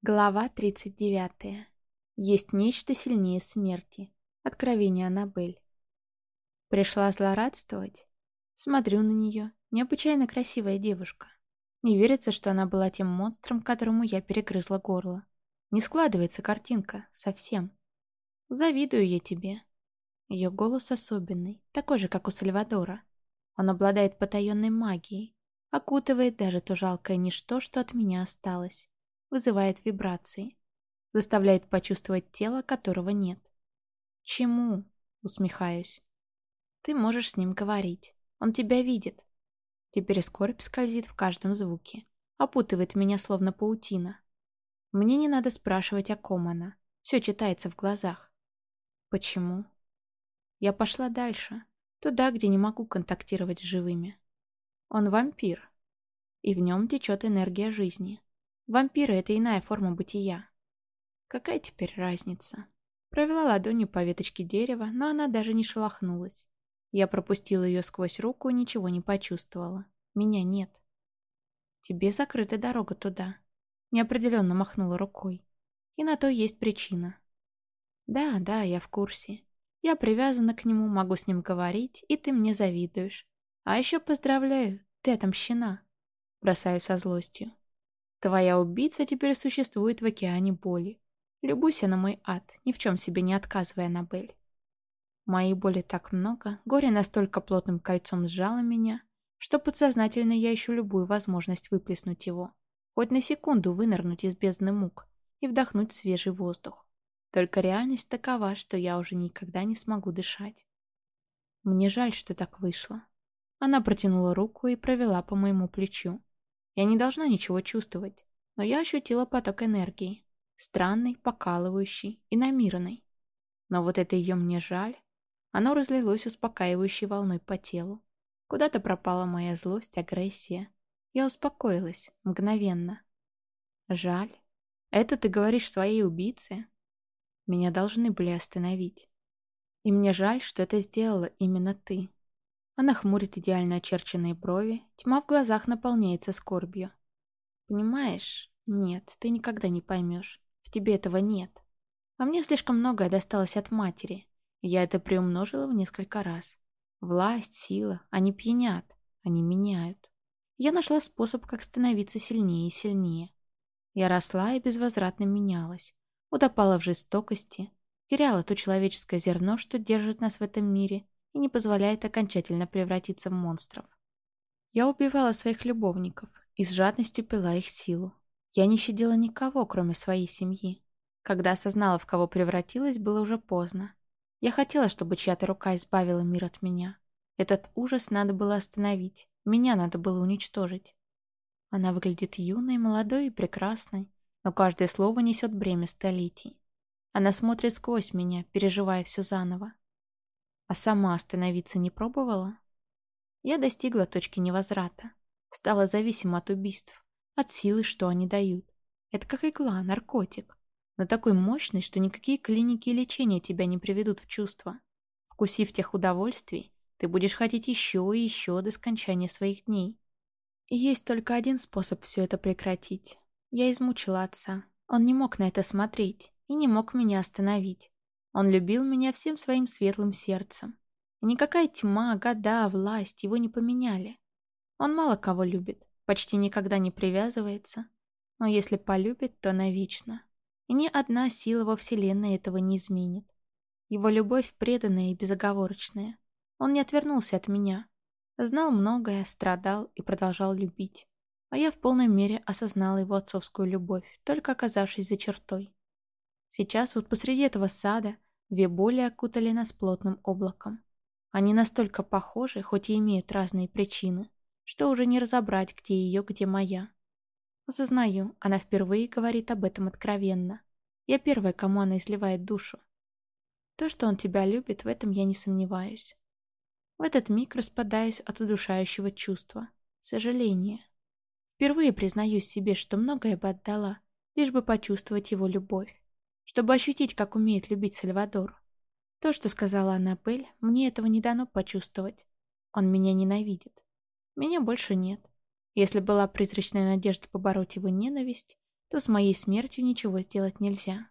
Глава 39. Есть нечто сильнее смерти. Откровение Аннабель. Пришла злорадствовать? Смотрю на нее. Необычайно красивая девушка. Не верится, что она была тем монстром, которому я перегрызла горло. Не складывается картинка. Совсем. Завидую я тебе. Ее голос особенный, такой же, как у Сальвадора. Он обладает потаенной магией, окутывает даже то жалкое ничто, что от меня осталось вызывает вибрации, заставляет почувствовать тело, которого нет. «Чему?» — усмехаюсь. «Ты можешь с ним говорить. Он тебя видит». Теперь скорбь скользит в каждом звуке, опутывает меня словно паутина. Мне не надо спрашивать, о ком она. Все читается в глазах. Почему? Я пошла дальше, туда, где не могу контактировать с живыми. Он вампир, и в нем течет энергия жизни. Вампиры — это иная форма бытия. Какая теперь разница? Провела ладонью по веточке дерева, но она даже не шелохнулась. Я пропустила ее сквозь руку и ничего не почувствовала. Меня нет. Тебе закрыта дорога туда. Неопределенно махнула рукой. И на то есть причина. Да, да, я в курсе. Я привязана к нему, могу с ним говорить, и ты мне завидуешь. А еще поздравляю, ты отомщена. Бросаю со злостью. Твоя убийца теперь существует в океане боли. Любуйся на мой ад, ни в чем себе не отказывая, Аннабель. Моей боли так много, горе настолько плотным кольцом сжало меня, что подсознательно я ищу любую возможность выплеснуть его. Хоть на секунду вынырнуть из бездны мук и вдохнуть свежий воздух. Только реальность такова, что я уже никогда не смогу дышать. Мне жаль, что так вышло. Она протянула руку и провела по моему плечу. Я не должна ничего чувствовать, но я ощутила поток энергии. Странный, покалывающий и намирный. Но вот это ее мне жаль. Оно разлилось успокаивающей волной по телу. Куда-то пропала моя злость, агрессия. Я успокоилась, мгновенно. Жаль. Это ты говоришь своей убийце? Меня должны были остановить. И мне жаль, что это сделала именно ты. Она хмурит идеально очерченные брови, тьма в глазах наполняется скорбью. Понимаешь? Нет, ты никогда не поймешь. В тебе этого нет. А мне слишком многое досталось от матери. я это приумножила в несколько раз. Власть, сила, они пьянят, они меняют. Я нашла способ, как становиться сильнее и сильнее. Я росла и безвозвратно менялась. Утопала в жестокости, теряла то человеческое зерно, что держит нас в этом мире, и не позволяет окончательно превратиться в монстров. Я убивала своих любовников и с жадностью пила их силу. Я не щадила никого, кроме своей семьи. Когда осознала, в кого превратилась, было уже поздно. Я хотела, чтобы чья-то рука избавила мир от меня. Этот ужас надо было остановить. Меня надо было уничтожить. Она выглядит юной, молодой и прекрасной, но каждое слово несет бремя столетий. Она смотрит сквозь меня, переживая все заново. А сама остановиться не пробовала? Я достигла точки невозврата. Стала зависима от убийств, от силы, что они дают. Это как игла, наркотик. Но такой мощный, что никакие клиники и лечения тебя не приведут в чувство. Вкусив тех удовольствий, ты будешь хотеть еще и еще до скончания своих дней. И есть только один способ все это прекратить. Я измучила отца. Он не мог на это смотреть и не мог меня остановить. Он любил меня всем своим светлым сердцем. И никакая тьма, года, власть его не поменяли. Он мало кого любит, почти никогда не привязывается. Но если полюбит, то навечно. И ни одна сила во Вселенной этого не изменит. Его любовь преданная и безоговорочная. Он не отвернулся от меня. Знал многое, страдал и продолжал любить. А я в полной мере осознала его отцовскую любовь, только оказавшись за чертой. Сейчас вот посреди этого сада Две боли окутали нас плотным облаком. Они настолько похожи, хоть и имеют разные причины, что уже не разобрать, где ее, где моя. Осознаю, она впервые говорит об этом откровенно. Я первая, кому она изливает душу. То, что он тебя любит, в этом я не сомневаюсь. В этот миг распадаюсь от удушающего чувства. Сожаления. Впервые признаюсь себе, что многое бы отдала, лишь бы почувствовать его любовь чтобы ощутить, как умеет любить Сальвадор. То, что сказала Аннабель, мне этого не дано почувствовать. Он меня ненавидит. Меня больше нет. Если была призрачная надежда побороть его ненависть, то с моей смертью ничего сделать нельзя.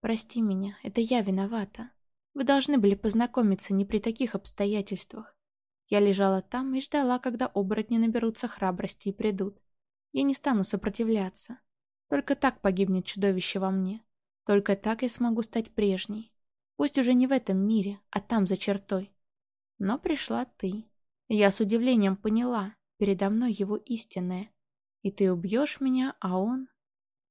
Прости меня, это я виновата. Вы должны были познакомиться не при таких обстоятельствах. Я лежала там и ждала, когда оборотни наберутся храбрости и придут. Я не стану сопротивляться. Только так погибнет чудовище во мне. Только так я смогу стать прежней. Пусть уже не в этом мире, а там за чертой. Но пришла ты. Я с удивлением поняла, передо мной его истинное. И ты убьешь меня, а он...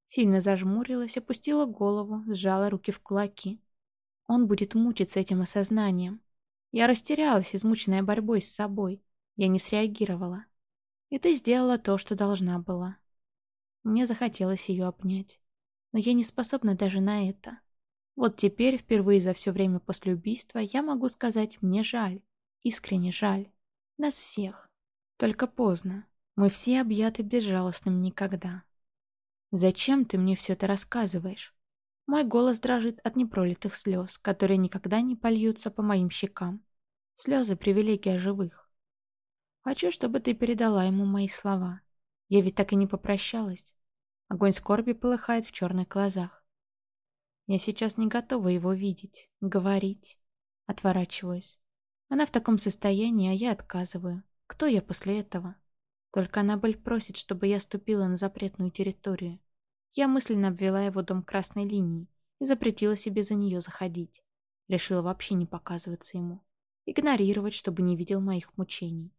Сильно зажмурилась, опустила голову, сжала руки в кулаки. Он будет мучиться этим осознанием. Я растерялась, измученная борьбой с собой. Я не среагировала. И ты сделала то, что должна была. Мне захотелось ее обнять. Но я не способна даже на это. Вот теперь, впервые за все время после убийства, я могу сказать, мне жаль. Искренне жаль. Нас всех. Только поздно. Мы все объяты безжалостным никогда. Зачем ты мне все это рассказываешь? Мой голос дрожит от непролитых слез, которые никогда не польются по моим щекам. Слезы — привилегия живых. Хочу, чтобы ты передала ему мои слова. Я ведь так и не попрощалась. Огонь скорби полыхает в черных глазах. Я сейчас не готова его видеть, говорить. Отворачиваюсь. Она в таком состоянии, а я отказываю. Кто я после этого? Только Аннабель просит, чтобы я ступила на запретную территорию. Я мысленно обвела его дом красной линией и запретила себе за нее заходить. Решила вообще не показываться ему. Игнорировать, чтобы не видел моих мучений.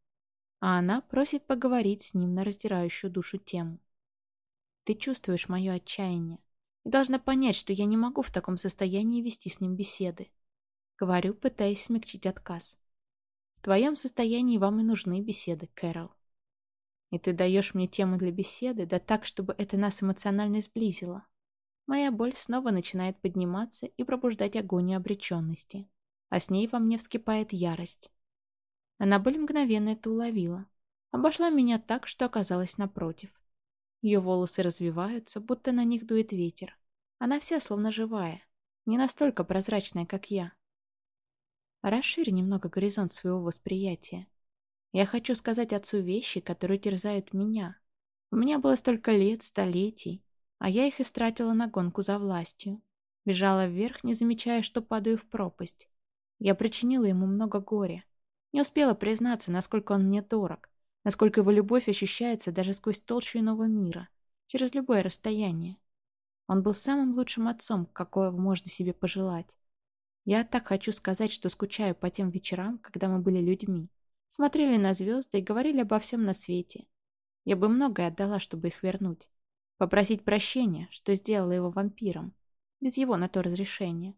А она просит поговорить с ним на раздирающую душу тему. Ты чувствуешь мое отчаяние и должна понять, что я не могу в таком состоянии вести с ним беседы. Говорю, пытаясь смягчить отказ. В твоем состоянии вам и нужны беседы, Кэрол. И ты даешь мне тему для беседы, да так, чтобы это нас эмоционально сблизило. Моя боль снова начинает подниматься и пробуждать огонь обреченности. А с ней во мне вскипает ярость. Она боль мгновенно это уловила. Обошла меня так, что оказалась напротив. Ее волосы развиваются, будто на них дует ветер. Она вся словно живая, не настолько прозрачная, как я. Расширь немного горизонт своего восприятия. Я хочу сказать отцу вещи, которые терзают меня. У меня было столько лет, столетий, а я их истратила на гонку за властью. Бежала вверх, не замечая, что падаю в пропасть. Я причинила ему много горя. Не успела признаться, насколько он мне дорог, насколько его любовь ощущается даже сквозь толщу иного мира, через любое расстояние. Он был самым лучшим отцом, какого можно себе пожелать. Я так хочу сказать, что скучаю по тем вечерам, когда мы были людьми смотрели на звезды и говорили обо всем на свете. Я бы многое отдала, чтобы их вернуть. Попросить прощения, что сделала его вампиром. Без его на то разрешения.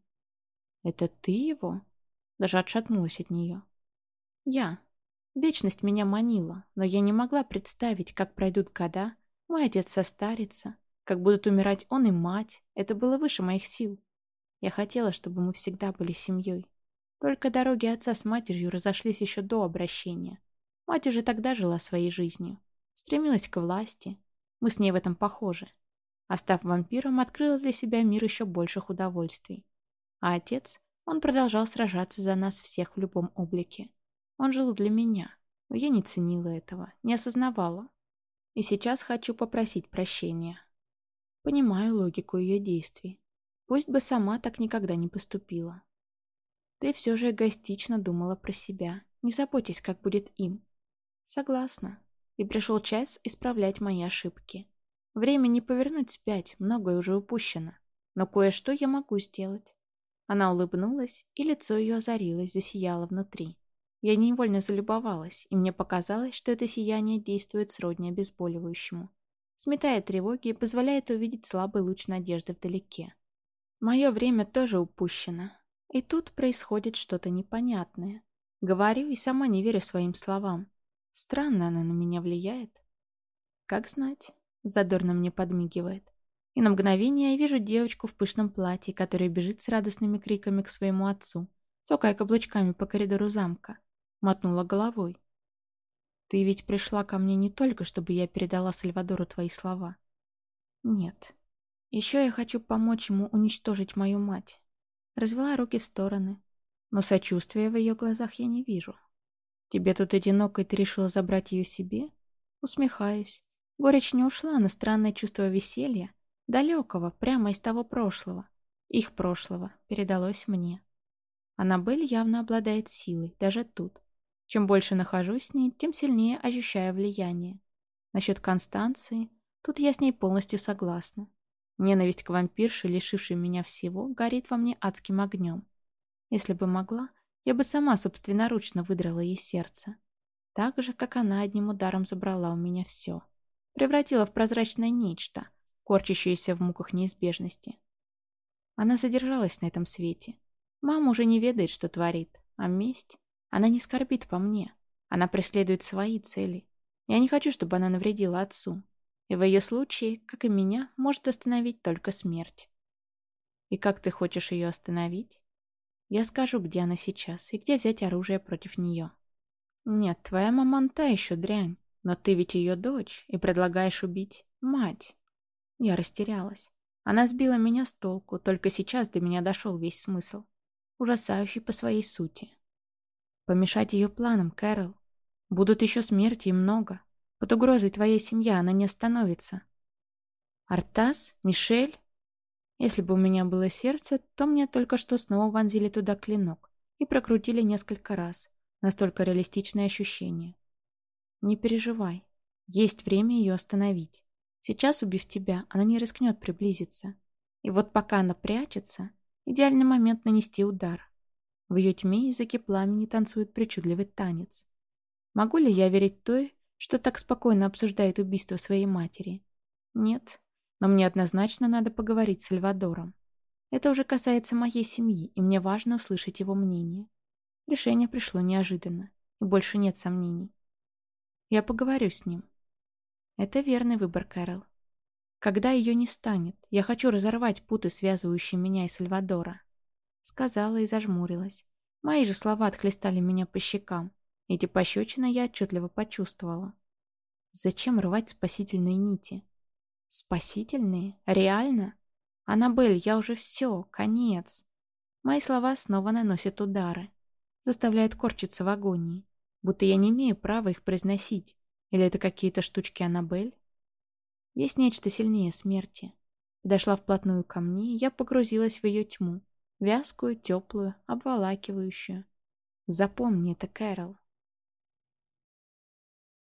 «Это ты его?» Даже отшатнулась от нее. «Я. Вечность меня манила, но я не могла представить, как пройдут года, мой отец состарится, как будут умирать он и мать. Это было выше моих сил. Я хотела, чтобы мы всегда были семьей. Только дороги отца с матерью разошлись еще до обращения. Мать уже тогда жила своей жизнью. Стремилась к власти. Мы с ней в этом похожи. А став вампиром, открыла для себя мир еще больших удовольствий. А отец, он продолжал сражаться за нас всех в любом облике. Он жил для меня, но я не ценила этого, не осознавала. И сейчас хочу попросить прощения. Понимаю логику ее действий. Пусть бы сама так никогда не поступила. Ты все же эгоистично думала про себя. Не заботьтесь, как будет им. Согласна. И пришел час исправлять мои ошибки. Время не повернуть спять, многое уже упущено. Но кое-что я могу сделать. Она улыбнулась, и лицо ее озарилось, засияло внутри. Я невольно залюбовалась, и мне показалось, что это сияние действует сродни обезболивающему. Сметая тревоги позволяет увидеть слабый луч надежды вдалеке. Мое время тоже упущено, и тут происходит что-то непонятное. Говорю и сама не верю своим словам. Странно она на меня влияет. Как знать, задорно мне подмигивает. И на мгновение я вижу девочку в пышном платье, которая бежит с радостными криками к своему отцу, цокая каблучками по коридору замка. Мотнула головой. «Ты ведь пришла ко мне не только, чтобы я передала Сальвадору твои слова. Нет. Еще я хочу помочь ему уничтожить мою мать. Развела руки в стороны. Но сочувствия в ее глазах я не вижу. Тебе тут одиноко, и ты решила забрать ее себе? Усмехаюсь. Горечь не ушла, но странное чувство веселья, далекого, прямо из того прошлого, их прошлого, передалось мне. Аннабель явно обладает силой, даже тут. Чем больше нахожусь с ней, тем сильнее ощущаю влияние. Насчет Констанции, тут я с ней полностью согласна. Ненависть к вампирше, лишившей меня всего, горит во мне адским огнем. Если бы могла, я бы сама собственноручно выдрала ей сердце. Так же, как она одним ударом забрала у меня все превратила в прозрачное нечто, корчащееся в муках неизбежности. Она задержалась на этом свете. Мама уже не ведает, что творит, а месть... Она не скорбит по мне. Она преследует свои цели. Я не хочу, чтобы она навредила отцу. И в ее случае, как и меня, может остановить только смерть. И как ты хочешь ее остановить? Я скажу, где она сейчас и где взять оружие против нее. Нет, твоя мама та еще дрянь. Но ты ведь ее дочь и предлагаешь убить мать. Я растерялась. Она сбила меня с толку, только сейчас до меня дошел весь смысл. Ужасающий по своей сути. Помешать ее планам, Кэрол. Будут еще смерти и много. Под угрозой твоей семья она не остановится. Артас? Мишель? Если бы у меня было сердце, то мне только что снова вонзили туда клинок и прокрутили несколько раз. Настолько реалистичное ощущение. Не переживай. Есть время ее остановить. Сейчас, убив тебя, она не рискнет приблизиться. И вот пока она прячется, идеальный момент нанести удар. В ее тьме языки пламени танцуют причудливый танец. Могу ли я верить той, что так спокойно обсуждает убийство своей матери? Нет, но мне однозначно надо поговорить с Сальвадором. Это уже касается моей семьи, и мне важно услышать его мнение. Решение пришло неожиданно, и больше нет сомнений. Я поговорю с ним. Это верный выбор, Кэрол. Когда ее не станет, я хочу разорвать путы, связывающие меня и Сальвадора. Сказала и зажмурилась. Мои же слова отхлестали меня по щекам. Эти пощечины я отчетливо почувствовала. Зачем рвать спасительные нити? Спасительные? Реально? Аннабель, я уже все, конец. Мои слова снова наносят удары. Заставляют корчиться в агонии будто я не имею права их произносить. Или это какие-то штучки Аннабель? Есть нечто сильнее смерти. Подошла вплотную ко мне, я погрузилась в ее тьму. Вязкую, теплую, обволакивающую. Запомни это, Кэрол.